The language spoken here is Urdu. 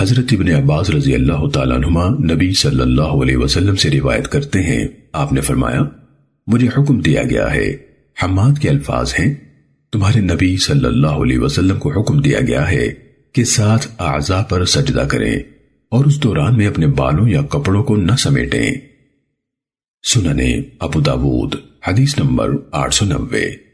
حضرت ابن عباس رضی اللہ تعالیٰ عنہما نبی صلی اللہ علیہ وسلم سے روایت کرتے ہیں۔ آپ نے فرمایا، مجھے حکم دیا گیا ہے، حماد کے الفاظ ہیں۔ تمہارے نبی صلی اللہ علیہ وسلم کو حکم دیا گیا ہے کہ ساتھ اعضاء پر سجدہ کریں اور اس دوران میں اپنے بالوں یا کپڑوں کو نہ سمیٹیں۔ سننے ابو داود، حدیث نمبر آٹھ سو نوے۔